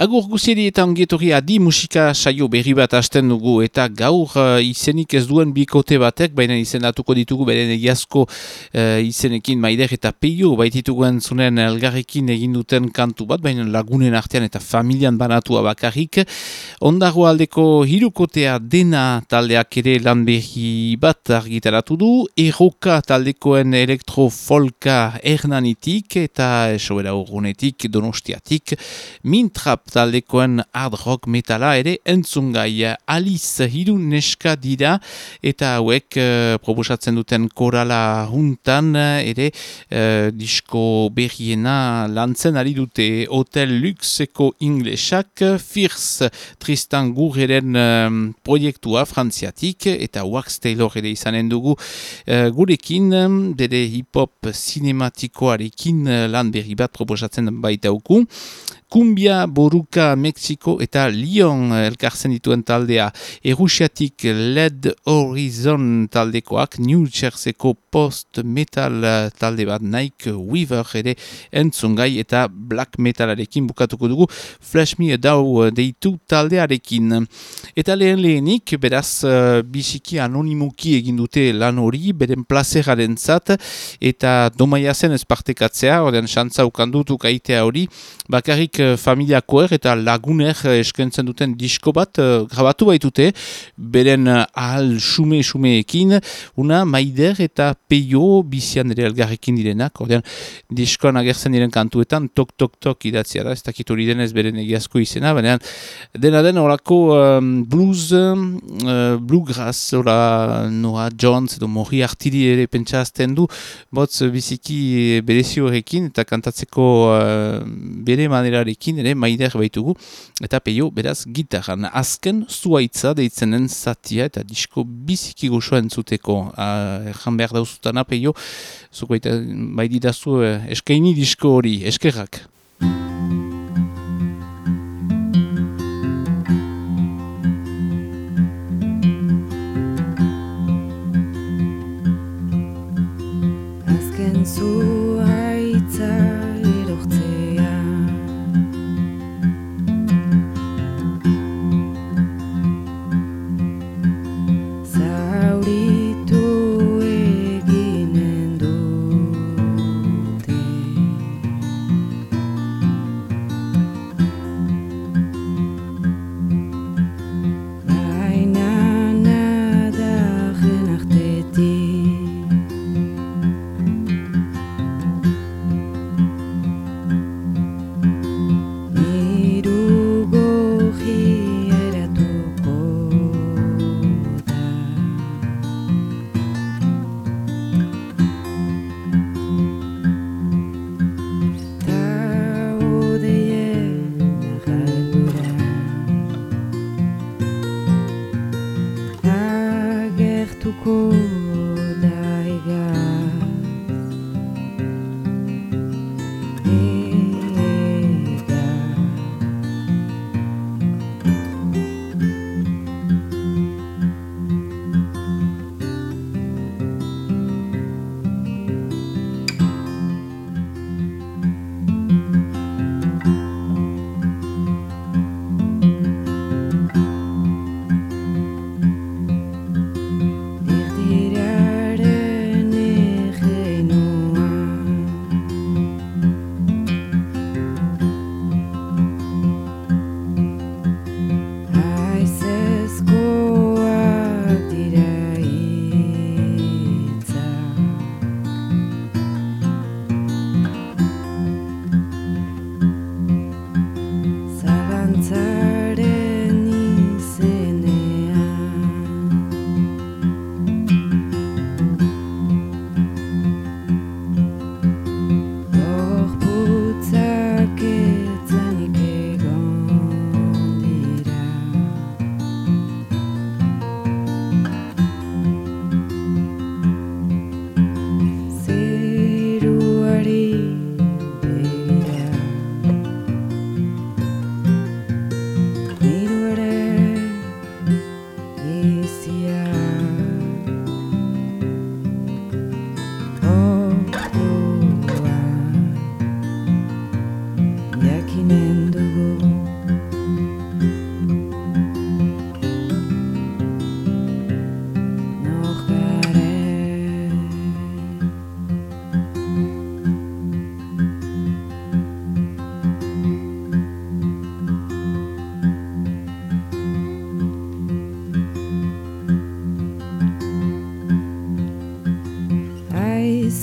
Agur guzieri eta ongietorri adi musika saio berri bat hasten dugu eta gaur uh, izenik ez duen bikote batek, baina izendatuko ditugu beren egiazko uh, izenekin maider eta peio baitituguen zunen elgarrekin egin duten kantu bat, baina lagunen artean eta familian banatua bakarrik. Ondago aldeko hirukotea dena taldeak ere lan berri bat argitaratu du, erroka taldekoen elektrofolka ernanitik eta esobera urgunetik donostiatik, mintrap taldekoen hard rock metala ere entzungai Alice hiru neska dira eta hauek uh, proposatzen duten korala juntan ere uh, disko berriena lantzen ari dute. Hotel Luxeko inglesak Fierce Tristan Gurreren um, proiektua frantziatik eta Wax Taylor ere izanen dugu. Uh, gurekin bere hip-hop sinematikoarekin lan berri bat proposatzen baitauku Kumbia, Boruka, Mexiko eta Lyon elkartzen dituen taldea. Erusiatik LED Horizon taldekoak, New Jerseyko post-metal talde bat Nike Weaver ere entzungai eta black metalarekin bukatuko dugu Flash Me Dau deitu taldearekin. Eta lehen lehenik, beraz, uh, bisiki anonimuki egin dute lan hori, beren plazeraren zat, eta domaia zen ez partekatzea, ordean xantza ukandutu kaitea hori, bakarrik Eh, familiakoer eta laguner eh, eskentzen duten disko bat uh, grabatu baitute, beren ahal sume-sumeekin, una maider eta peio bizian ere elgarrekin direnak, ordean diskoan agertzen diren kantuetan tok-tok-tok idatzia da, ez dakit hori denez beren egiazko izena, baina dena den horako um, blues, uh, bluegrass, ora Noah Jones edo morri artiri ere pentsazten du, botz biziki berezio horrekin eta kantatzeko uh, bere manera taldearekin ere maider baitugu. Eta peio beraz gitarran azken zuaitza deitzenen zatia eta disko biziki goxoa entzuteko. Erran behar dauzutana peio zuko eta bai didazu eh, eskaini disko hori eskerrak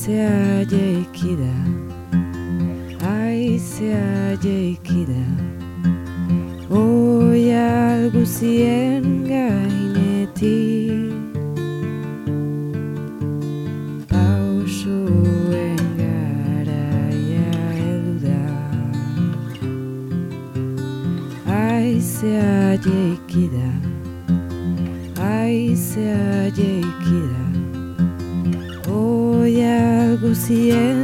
se halla equidad, ahí se halla equidad. Hoy algo siempre ciel.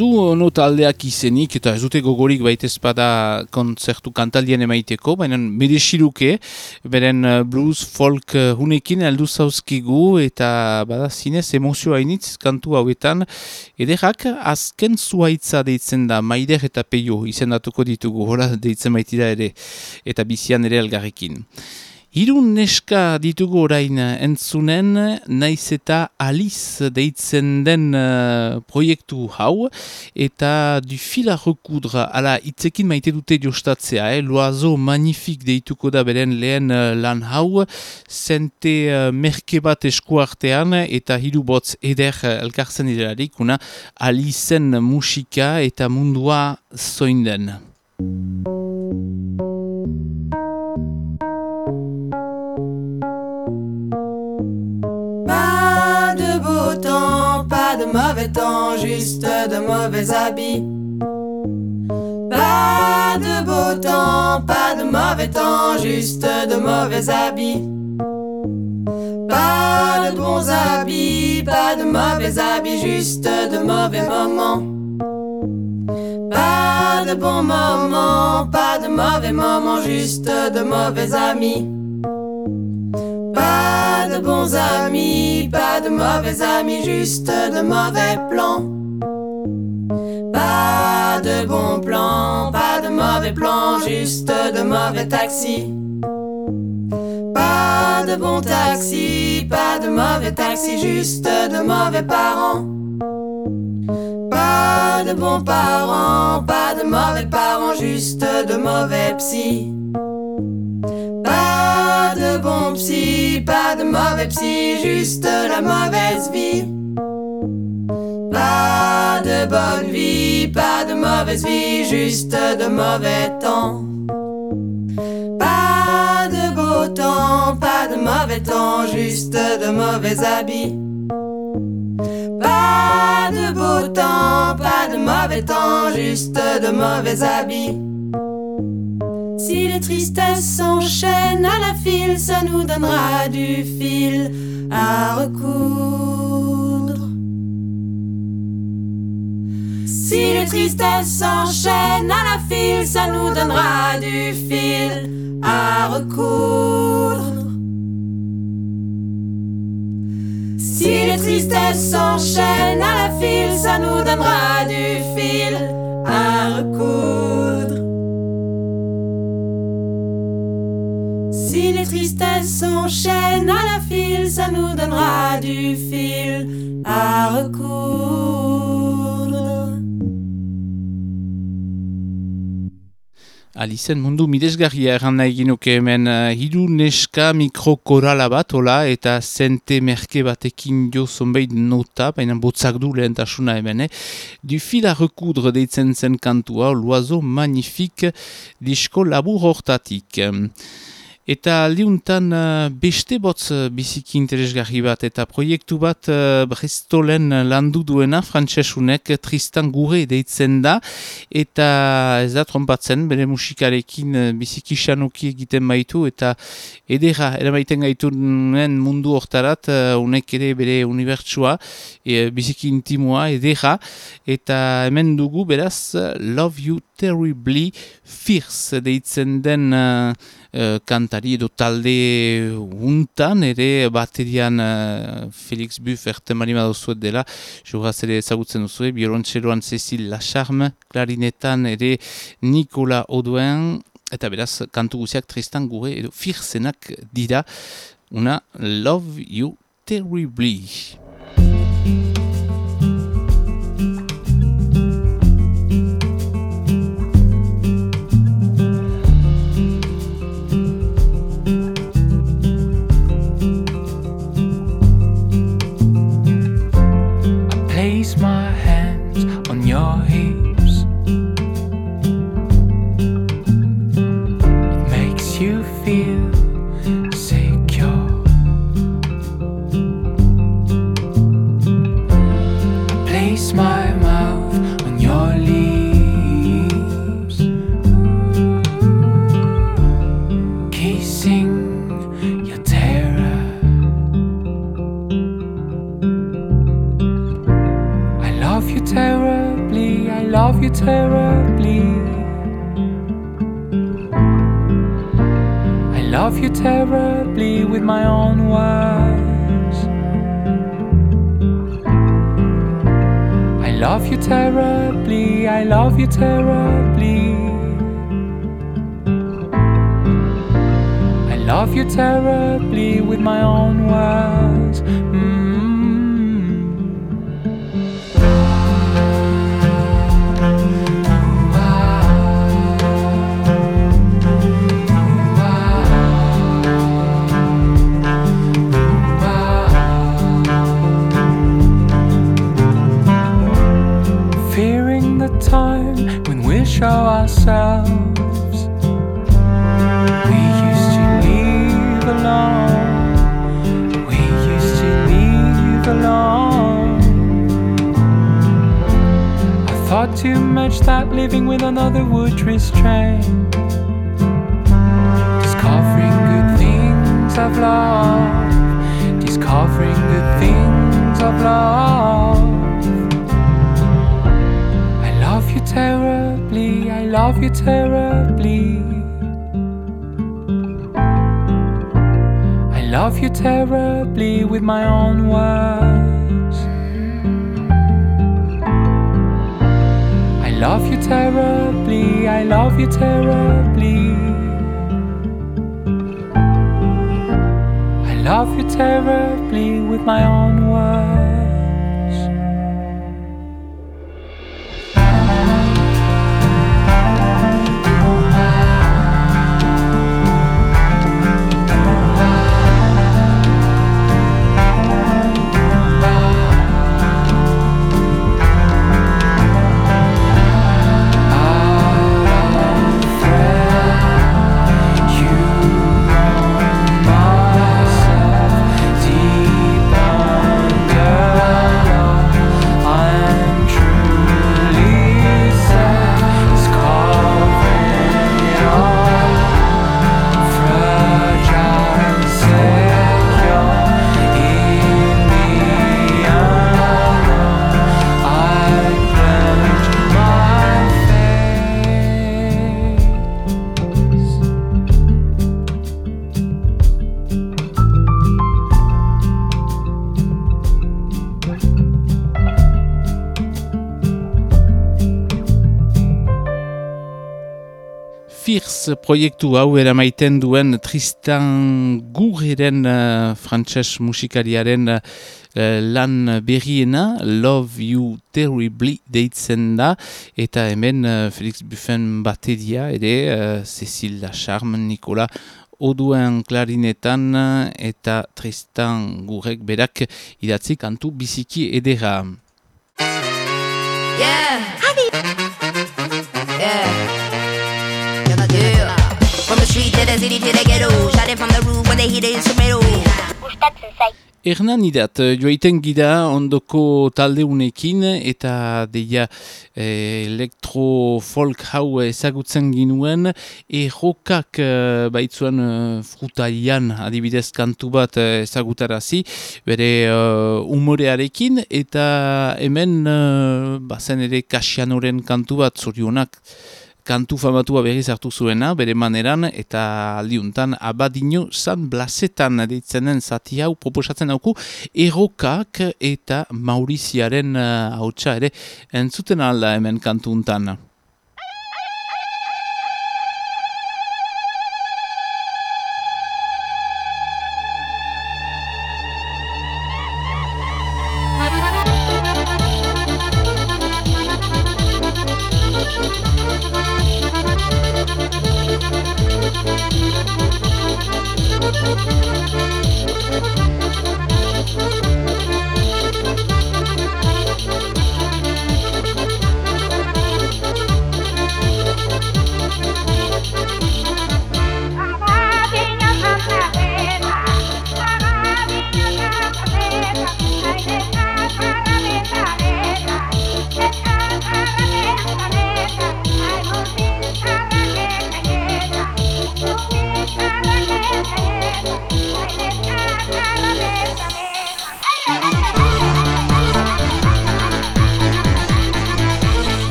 Du ono taldeak izenik, eta ez dute gogorik baitez bada kontzertu kantaldien emaiteko, baina meresiluke, beren eh, blues, folk eh, hunekin aldu zauzkigu, eta bada zinez emozioa initz kantu hauetan, ederrak azken zuaitza deitzen da, maider eta peio izendatuko ditugu, hola deitzen baitira ere, eta bizian ere algarrekin. Hiru neska ditugu orain entzunen, naiz eta Alice deitzen den uh, proiektu hau, eta du fil a recoudre, ala itzekin maite dute jostatzea, eh? loazo magnifik deituko da beren lehen uh, lan hau, zente uh, merke bat eskuartean, eta hiru botz eder uh, elkartzen idelarik, una Alicen musika eta mundua zoin mauvais temps, juste de mauvais habits. Pas de beau temps, pas de mauvais temps, juste de mauvais habits. Pas de bons habits, pas de mauvais habits, juste de mauvais moments. Pas de bons moments, pas de mauvais moments, juste de mauvais amis. De bons amis, pas de mauvais amis, juste de mauvais plans. Pas de bons plans, pas de mauvais plans, juste de mauvais taxis. Pas de bons taxis, pas de mauvais taxis, juste de mauvais parents. Pas de bons parents, pas de mauvais parents, juste de mauvais psy. Pas de bons psy, pas de mauvais psy, juste la mauvaise vie. Pas de bonne vie, pas de mauvaise vie, juste de mauvais temps. Pas de beau temps, pas de mauvais temps, juste de mauvais habits. Pas de beau temps, pas de mauvais temps, juste de mauvais habits. Si les tristesses s'enchaînent à la file, ça nous donnera du fil à recoudre. Si les tristesses s'enchaînent à la file, ça nous donnera du fil à recoudre. Si les tristesses s'enchaînent à la file, ça nous donnera du fil à recoudre. Les tristesses s'enchaînent à la file, ça nous donnera du fil à recoudre. Alicen mundu erran nahi hemen uh, hiru neska mikrokorala bat, ola, eta zente merke batekin jo zonbait nota, baina botzak du hemen, eh? Du fil à recoudre deitzen zen kantua, l'oiseau magnifique disko labur hortatik. Eta aldiuntan uh, beste botz uh, biziki interesgarri bat eta proiektu bat uh, Bristolen landu duena frantsesunek Tristan Gure deitzen da. Eta ez da trompatzen bere musikarekin biziki xanoki egiten baitu eta edera eramaiten gaitu mundu hortarat unek ere bere unibertsua e, biziki intimoa edera. Eta hemen dugu beraz Love You Terribly Fierce deitzen den uh, kantari edo talde untan ere baterian uh, Felix Buff erten marima dauzuet dela. Juraz ere ezagutzen duzue biolontxeroan Cecil Lacharme klarinetan ere Nikola Oduen eta beraz kantu guziak Tristan Gure edo firzenak dira. Una Love You Terribly place my hands on your hips. Love you terribly with my own words. I love you terribly, I love you terribly. I love you terribly with my own proiektu hau eramaiten duen Tristan Gurren uh, frantses musikariaren uh, lan berriena Love You Terribly deitzen da eta hemen uh, Felix Buffen bateria ere uh, Cecil Lacharme, Nicola Oduen klarinetan uh, eta Tristan Gurrek berak idatzi kantu biziki edera. Yeah. Yeah. The city to the ghetto. Shot it from the roof when they hit the instrumental. gustatzen zait. Ernan idat, joaiten gira ondoko taldeunekin eta deia eh, elektro-folk hau ezagutzen ginuen errokak eh, baitzuan eh, frutaian adibidez kantu bat eh, ezagutarazi bere eh, umorearekin eta hemen eh, bazen ere kasianoren kantu bat zorionak kantu famatua berriz hartu zuena, bere maneran, eta aldiuntan abadino San Blasetan deitzen den zati hau proposatzen hauku, erokak eta Mauriziaren hautsa ere entzuten alda hemen kantuntan.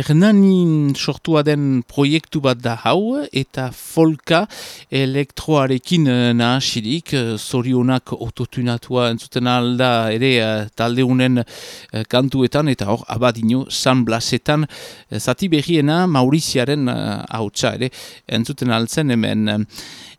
Hernanin sortua den proiektu bat da hau eta folka elektroarekin eh, nahasirik eh, zorionak ototunatua entzuten alda ere eh, taldeunen kantuetan eta hor abadino San Blasetan zati berriena Mauriziaren hautsa ere entzuten altzen hemen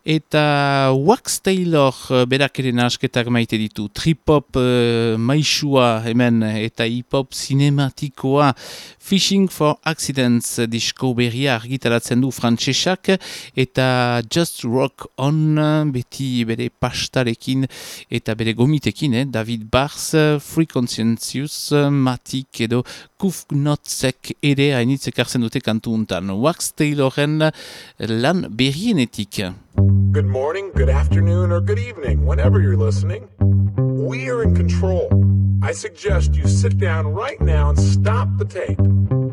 eta Wax Taylor uh, berak ere nasketak maite ditu trip-hop uh, maisua hemen eta hip-hop cinematikoa Fishing for Accidents disko berria argitaratzen du frantsesak eta Just Rock On beti bere pastarekin eta bere gomitekin eh? David Bars, Free Conscientious, Matik edo Kuf Notzek ere hainitzek arzen dute kantu untan Wax Tayloren lan berrienetik Good morning, good afternoon, or good evening, whenever you're listening. We are in control. I suggest you sit down right now and stop the tape.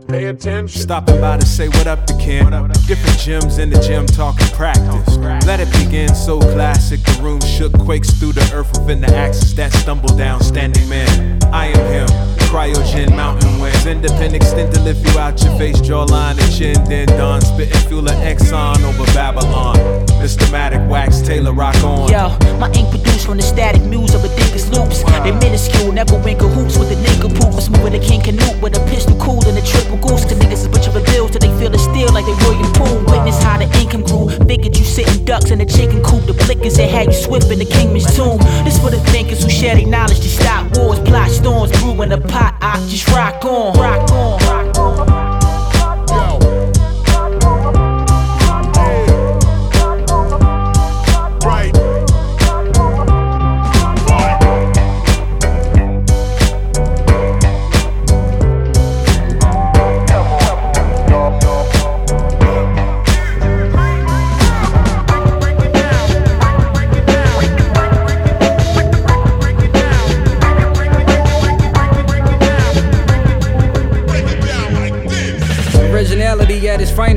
Pay attention. Stopping by to say what up to Ken. Different gyms in the gym talking practice. Let it begin, so classic. The room shook, quakes through the earth within the axis that stumble down, standing man. I am him. Cryogen mountain winds. Independent extend to lift you out your face, jawline and chin, then done. Spitting fuel of Exxon over Babylon. Systematic wax, Taylor rock on. Yo, my ink produced from the static muse of ridiculous loops. They minuscule, never wink cahoots with the nigga poop. Was moving a king canoe with a pistol cool and a triple goose. Cause niggas is bunch of a bill till they feel it still like they William Poole. Witness how the income grew. Figured you sitting ducks in the chicken coop. The blickers that had you swift in the kingman's tomb. This for the thinkers who share their knowledge to stop wars, plot storms, brewing a pot. I just rock on, rock on, rock on.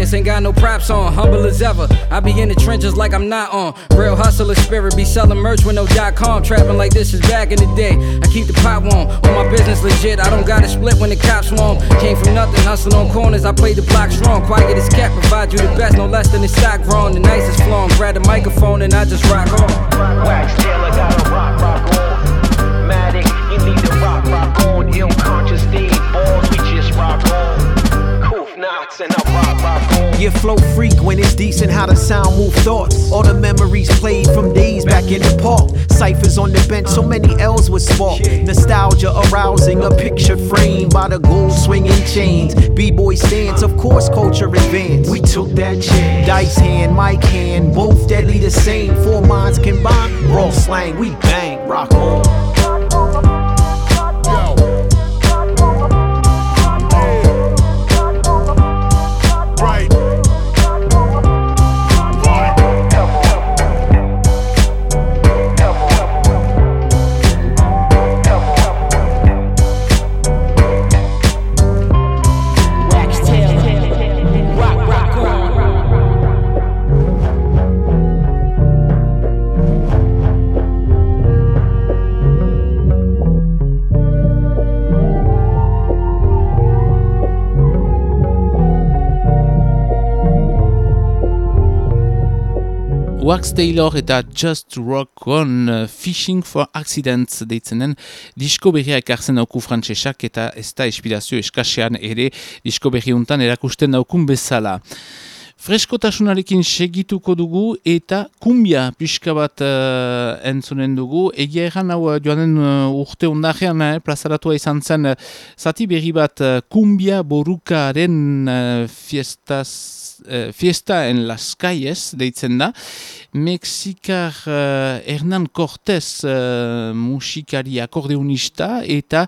Ain't got no props on. Humble as ever. I be in the trenches like I'm not on. Real hustler spirit. Be selling merch with no dot com. Trapping like this is back in the day. I keep the pot warm, On my business legit. I don't gotta split when the cops swarm. Came from nothing, hustling on corners. I play the block strong. Quiet as cat. Provide you the best, no less than the stock grown. The nicest flown. Grab the microphone and I just rock on. Wax Taylor got a rock, rock on. Matic, you need to rock, rock on. Ill conscious need balls, we just rock on. Knots and I rock, rock. Your flow freak when it's decent, how the sound move thoughts. All the memories played from days back in the park. Ciphers on the bench, so many L's was sparked. Nostalgia arousing a picture frame by the gold swinging chains. B-boy stance, of course, culture advanced. We took that chance. Dice hand, mic hand, both deadly the same. Four minds combined, raw slang, we bang, rock on. Wax Taylor eta Just Rock On uh, Fishing for Accidents deitzen den disko berria ekartzen dauku frantsesak eta ez da espirazio eskasean ere disko berri untan erakusten daukun bezala. Freskotasunarekin segituko dugu eta kumbia pixka bat uh, entzunen dugu. Egia erran hau uh, joan den uh, urte ondajean eh, plazaratua izan zen uh, zati berri bat uh, kumbia borukaren uh, fiestaz uh, Fiesta en las calles deitzen da. Mexikar uh, Hernan Cortez uh, musikari akordeonista eta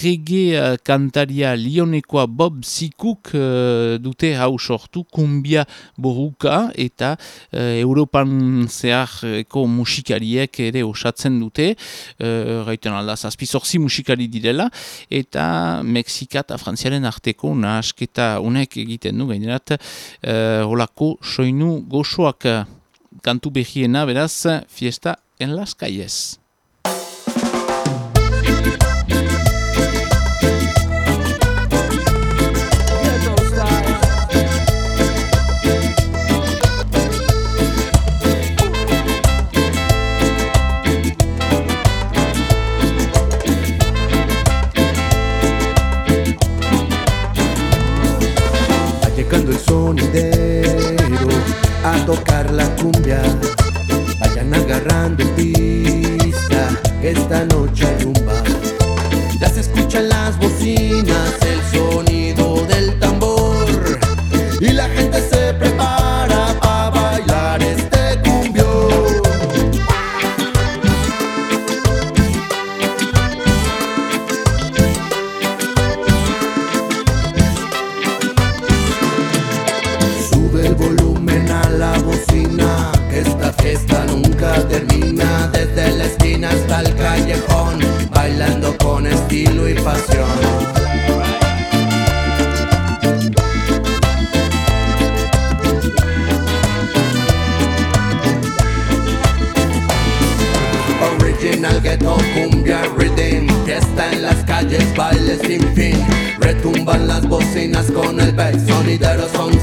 reggae uh, kantaria lionekoa Bob Sikuk uh, dute hau sortu kumbia boruka eta uh, Europan zeharko musikariek ere osatzen dute uh, gaiten alda zazpizorzi musikari direla eta Mexika eta Frantziaren arteko nahasketa unek egiten du gainerat uh, holako soinu gozoak uh, kantu behiena beraz fiesta en las calles. Llegando el sonidero a tocar la cumbia. Vayan agarrando pista, esta noche rumba. Ya se escuchan las bocinas, pasión. Original ghetto cumbia rhythm Fiesta en las calles, baile sin fin Retumban las bocinas con el bass Sonidero sound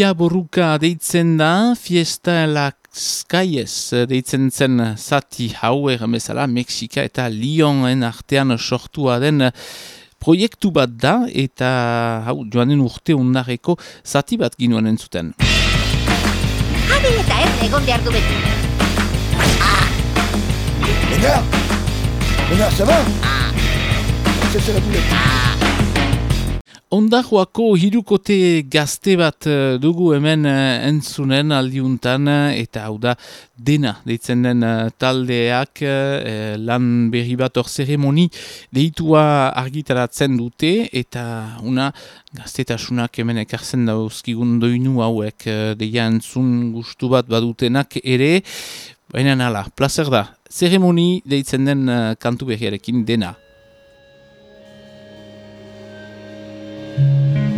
Kumbia borruka deitzen da, fiesta las calles deitzen zen zati hau erremezala Mexika eta Lyonen artean sortua den proiektu bat da eta hau joanen urte undareko zati bat ginoen entzuten. Jabil eta ez egon behar du beti. Venga Venga, ça va C'est c'est la boulette Ondajoako hirukote gazte bat eh, dugu hemen eh, entzunen aldiuntan eh, eta hau da dena deitzen den taldeak lan berri bat hor zeremoni deitua argitaratzen dute eta una gaztetasunak hemen ekartzen dauzkigun doinu hauek deia entzun gustu bat badutenak ere baina nala, placer da, zeremoni deitzen den kantu berriarekin dena. you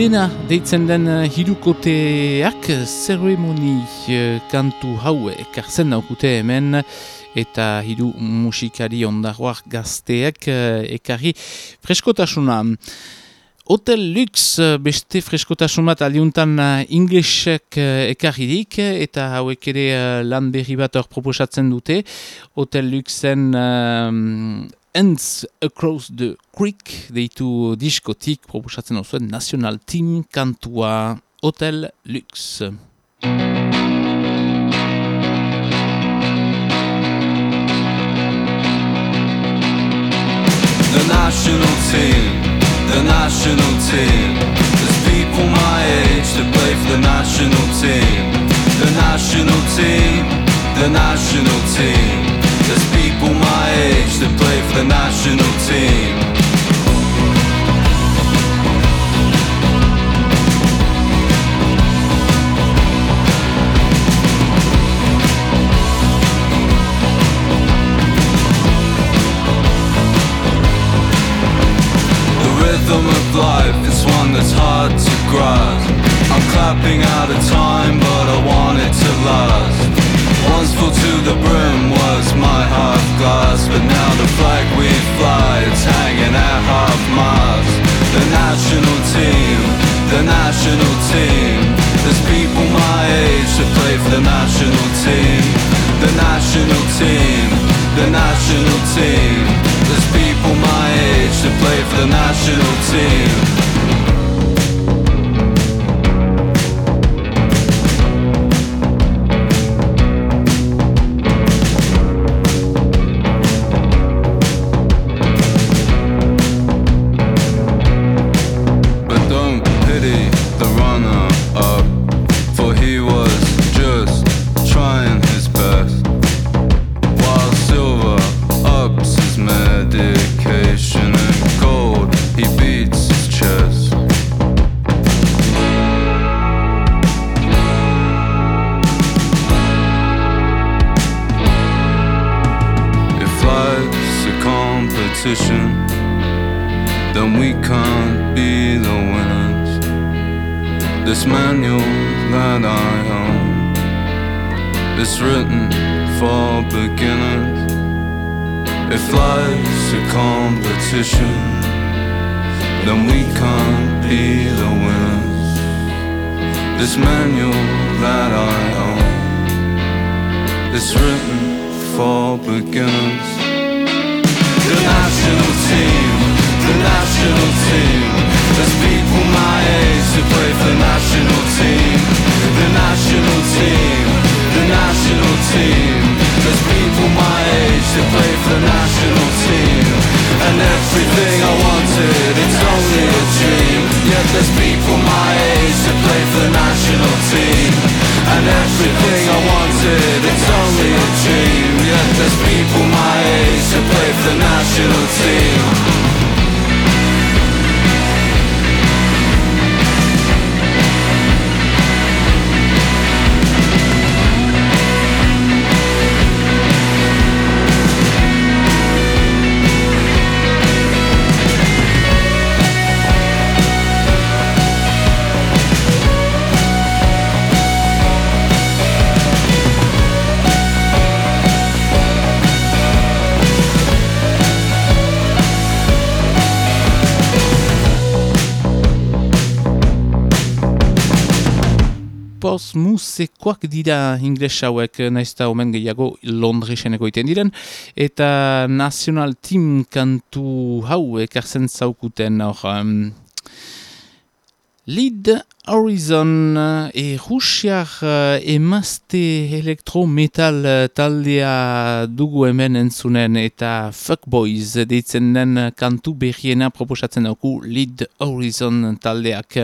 dena deitzen den uh, hirukoteak zeremoni uh, kantu hau ekartzen daukute hemen eta hiru musikari ondagoak gazteak ekarri freskotasuna. Hotel Lux beste freskotasun bat aliuntan inglesek ekarririk eta hauek ere lan berri bat hor proposatzen dute. Hotel Luxen Ends Across the Creek deitu diskotik proposatzen hau zuen National. Team kantua Hotel Lux. The national team, the national team. There's people my age to play for the national team. The national team, the national team. There's people This manual that I own is written for beginners. The national team, the national team. There's people my age who play for the national team. The national team, the national team. There's people my age who play for the national team. And everything I wanted, it's only a dream. Yet there's people my age that play for the national team. And everything I wanted, it's only a dream. Yet there's people my age that play for the national team. Musekoak dira ingles hauek, naizta omen gehiago Londreseneko iten diren, eta National Team kantu hau ekartzen zaukuten hor. Um, Lead Horizon e rusiar uh, emazte elektrometal taldea dugu hemen entzunen eta Fuckboys deitzen den kantu berriena proposatzen dauku Lead Horizon taldeak.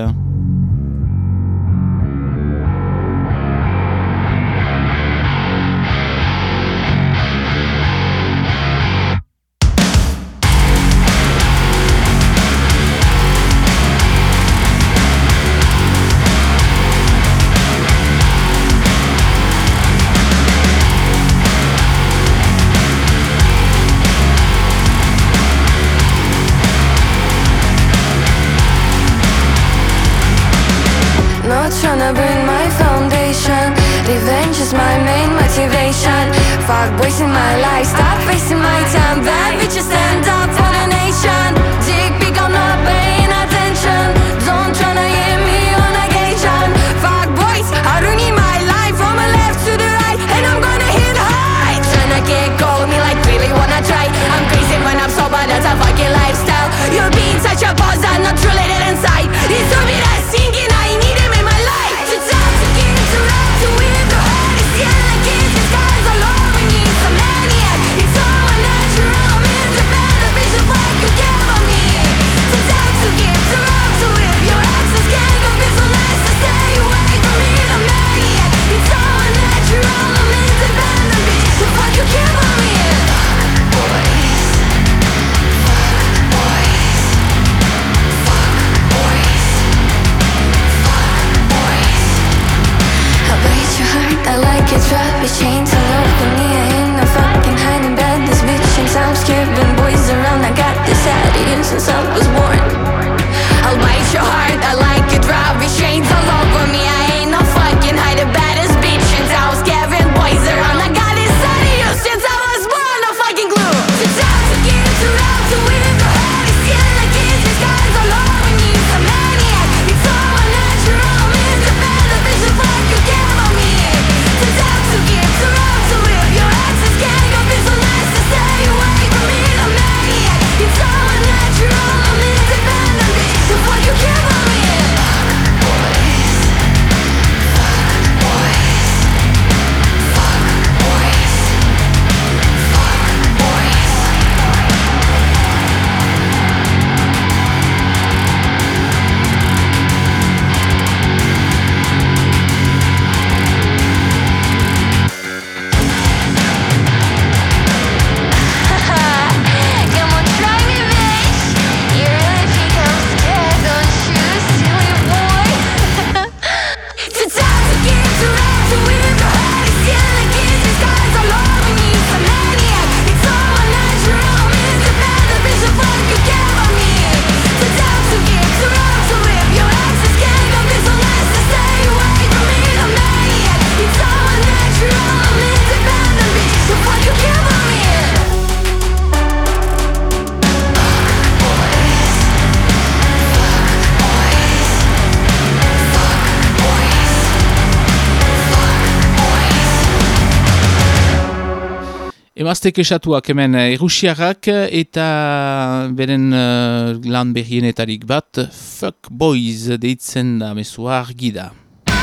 gazte kesatuak hemen eh, erusiarrak eh, eta beren uh, lan berrienetarik bat Fuck Boys deitzen da mesua argida. Da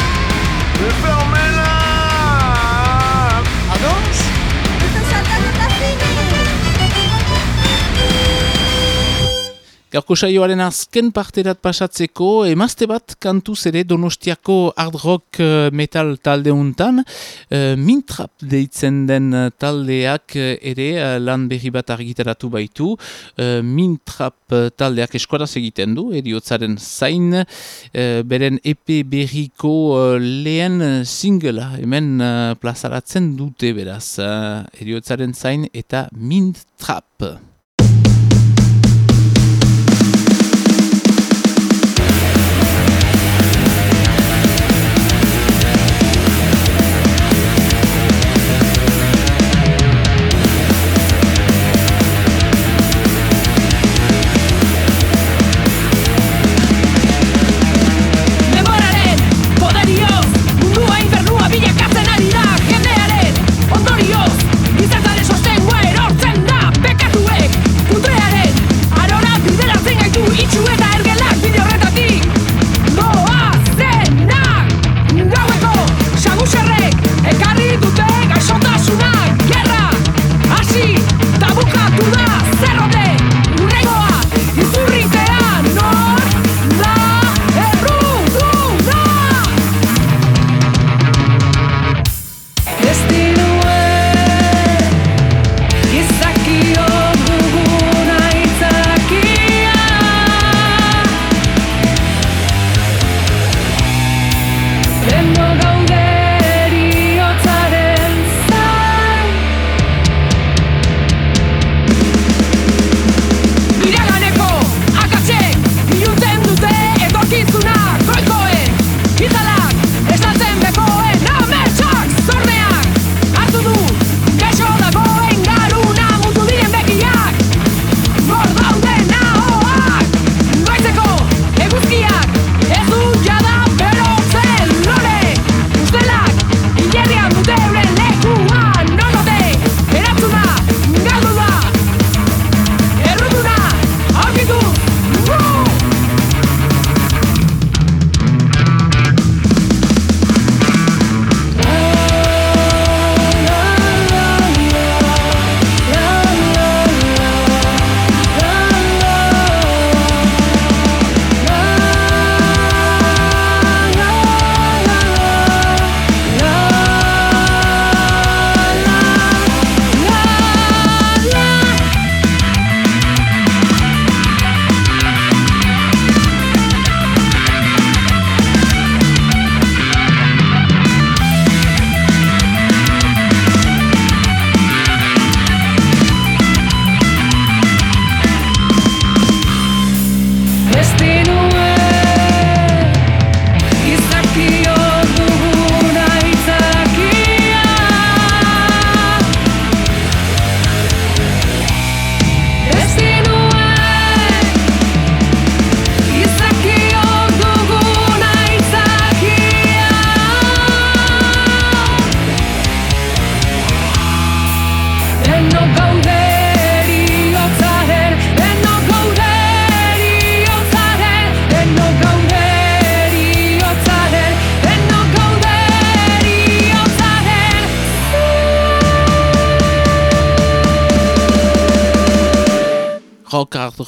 argida. Gaurko saioaren azken parterat pasatzeko emazte bat kantuz ere Donostiako hard rock eh, metal talde hontan e, eh, Mintrap deitzen den eh, taldeak ere lan berri bat argitaratu baitu. E, Mintrap taldeak eskuaraz egiten du eriotzaren zain. E, beren epe berriko lehen singela hemen plazaratzen dute beraz eriotzaren zain eta Mintrap.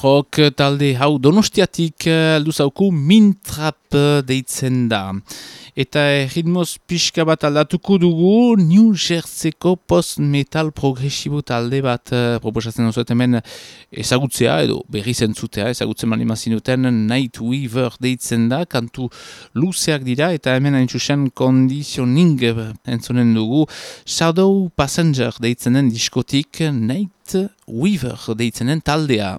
Rock, talde hau donostiatik eh, aldu zauku mintrap eh, deitzen da. Eta eh, ritmoz pixka bat aldatuko dugu New Jerseyko post-metal progresibo talde bat uh, proposatzen oso hemen ezagutzea edo berri zentzutea ezagutzen mani mazinuten Night Weaver deitzen da kantu luzeak dira eta hemen hain conditioning entzonen dugu Shadow Passenger deitzenen diskotik Night Weaver deitzenen taldea.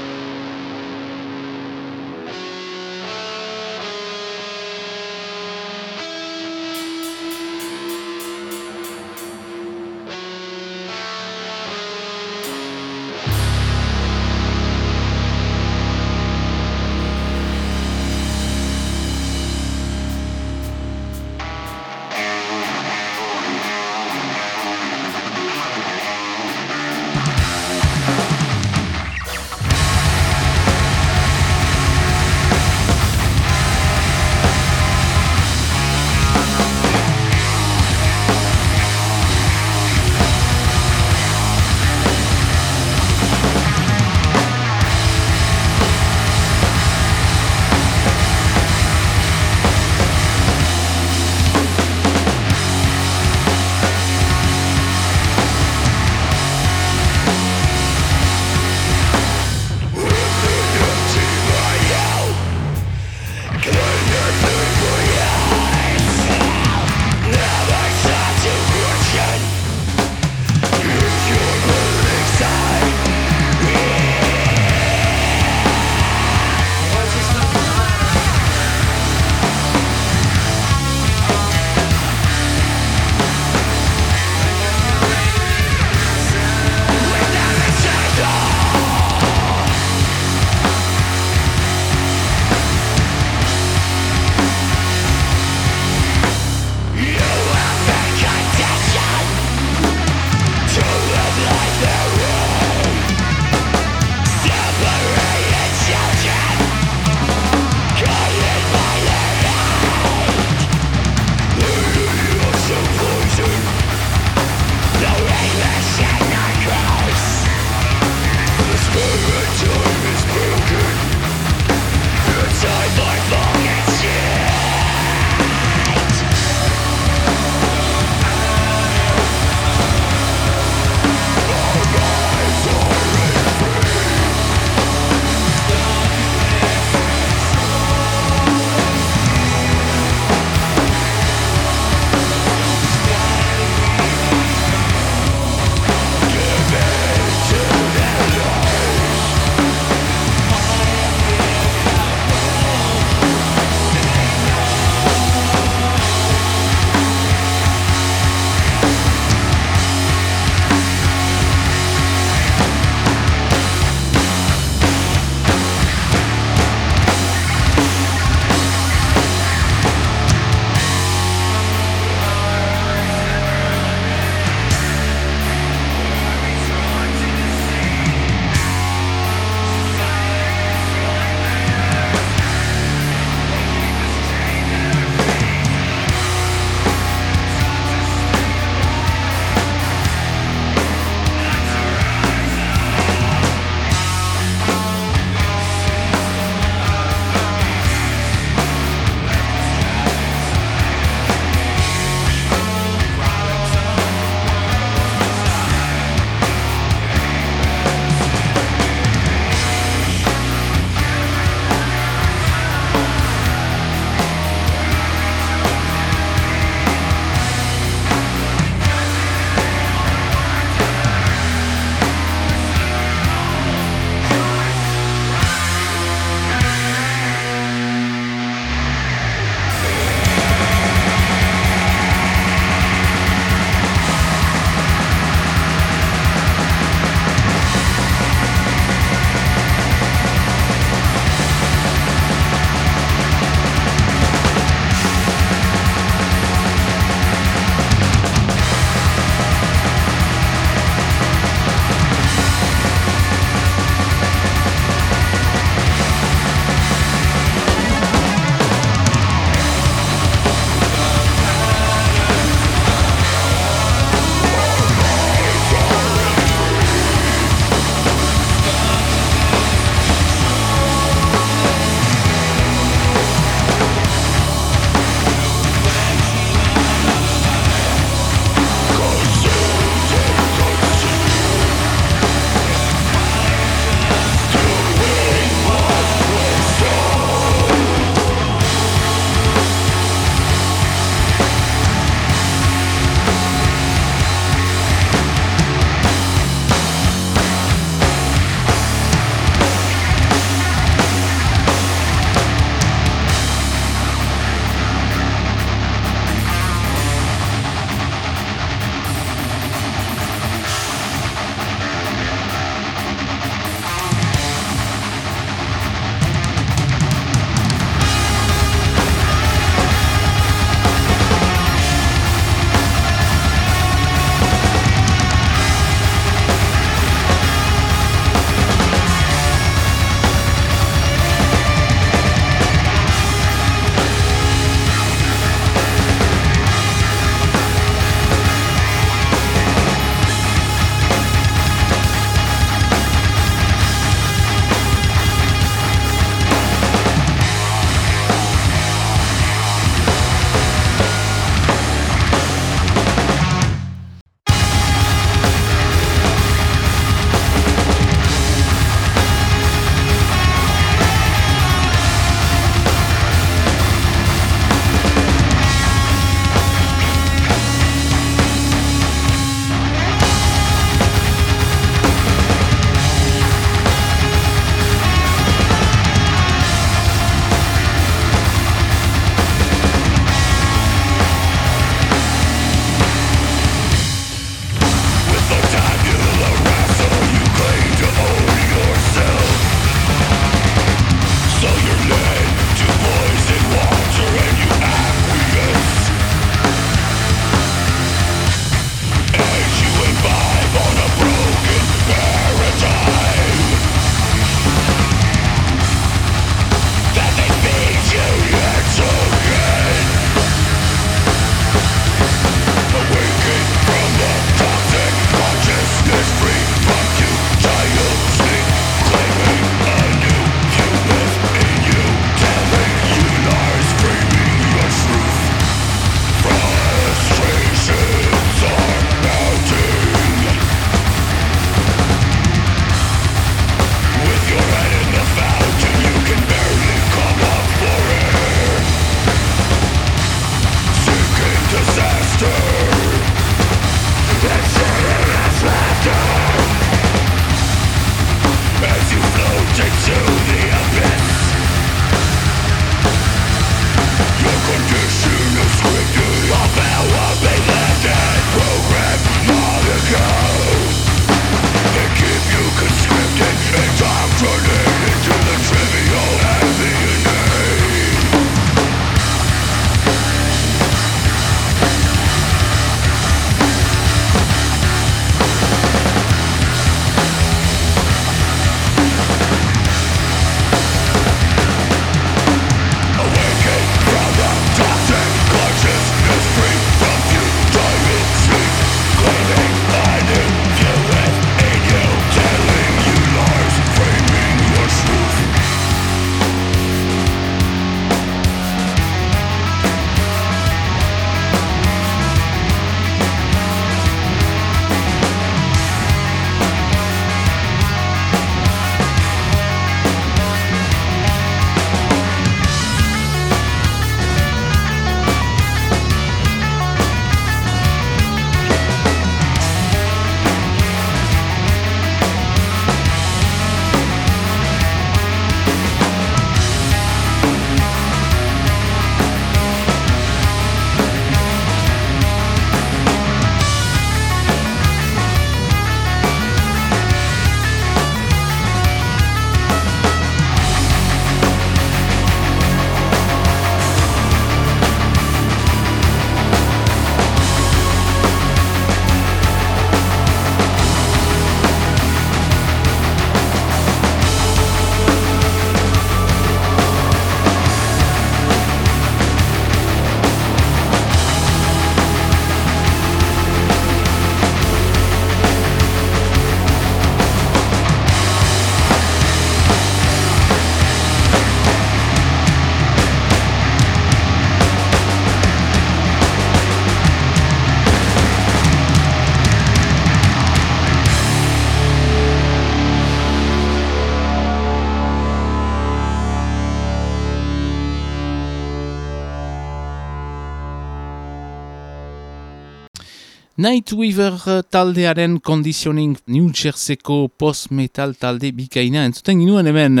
Nightweaver eh, taldearen conditioning New Jerseyko post-metal talde bikaina entzuten ginuen hemen.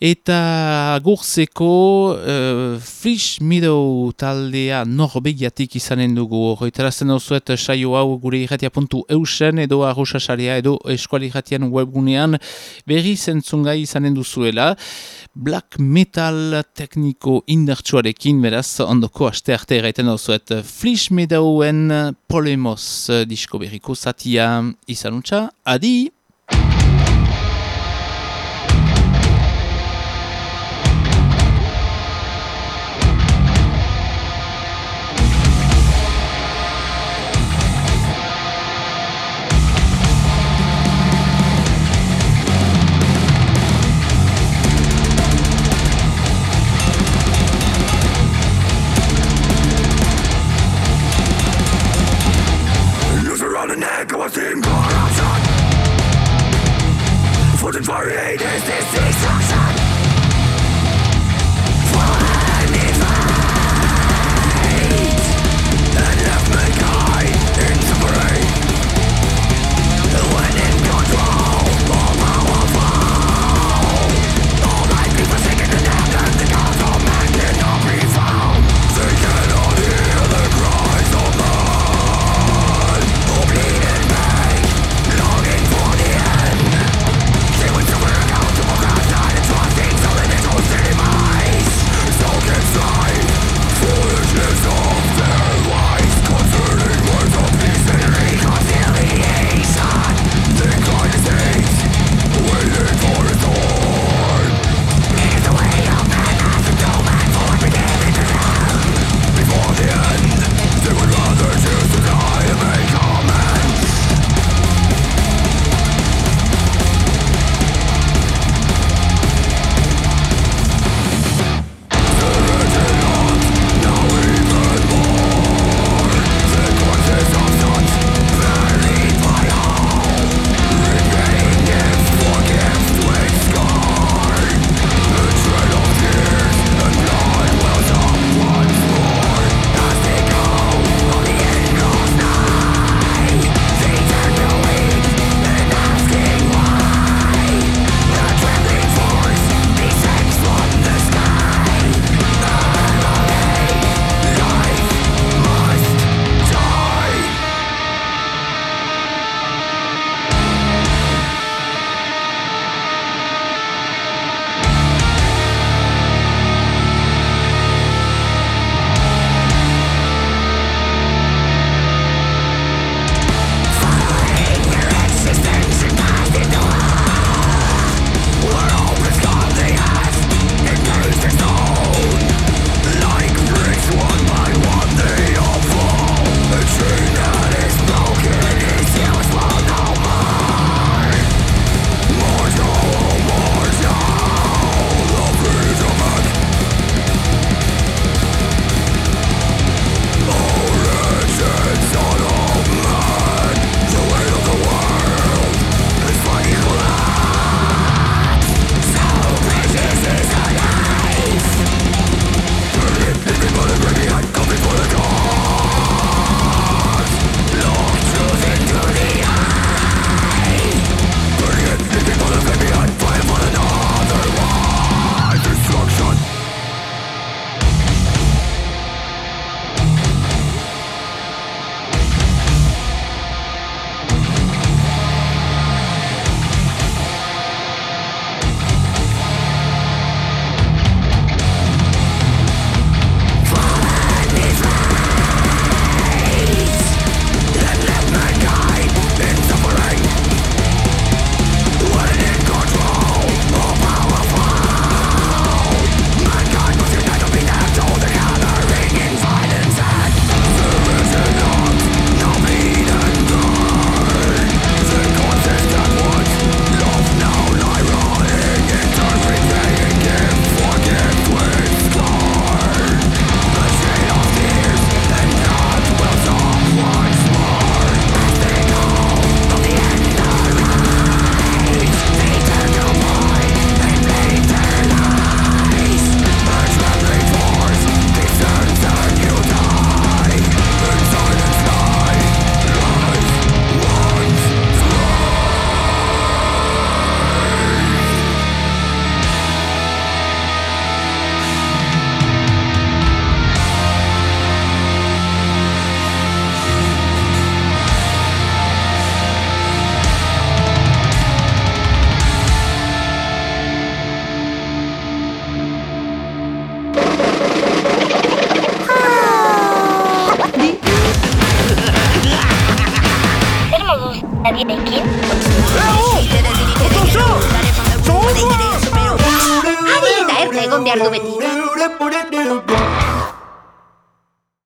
Eta agurzeko uh, Fish Meadow taldea norbegiatik izanen dugu. Horretarazten dauzuet saio hau gure irratia puntu eusen edo arrosasaria edo eskuali irratian webgunean berri zentzungai izanen duzuela. Black metal tekniko indartsuarekin beraz ondoko aste arte erraiten dauzuet Fish Meadowen polemo Demos uh, disko berriko zatia izanuntza, adi!